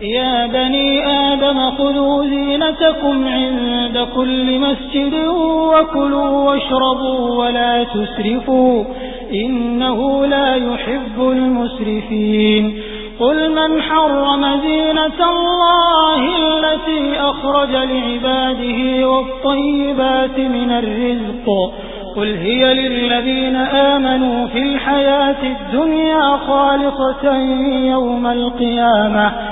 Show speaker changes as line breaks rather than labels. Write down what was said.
يا بني آدم خذوا زينتكم عند كل مسجد وكلوا واشربوا ولا تسرفوا إنه لا يحب المسرفين. قل من حرم زينة الله التي أخرج لعباده والطيبات من الرزق؟ قل هي للذين آمنوا في الحياة الدنيا خالصة يوم القيامة.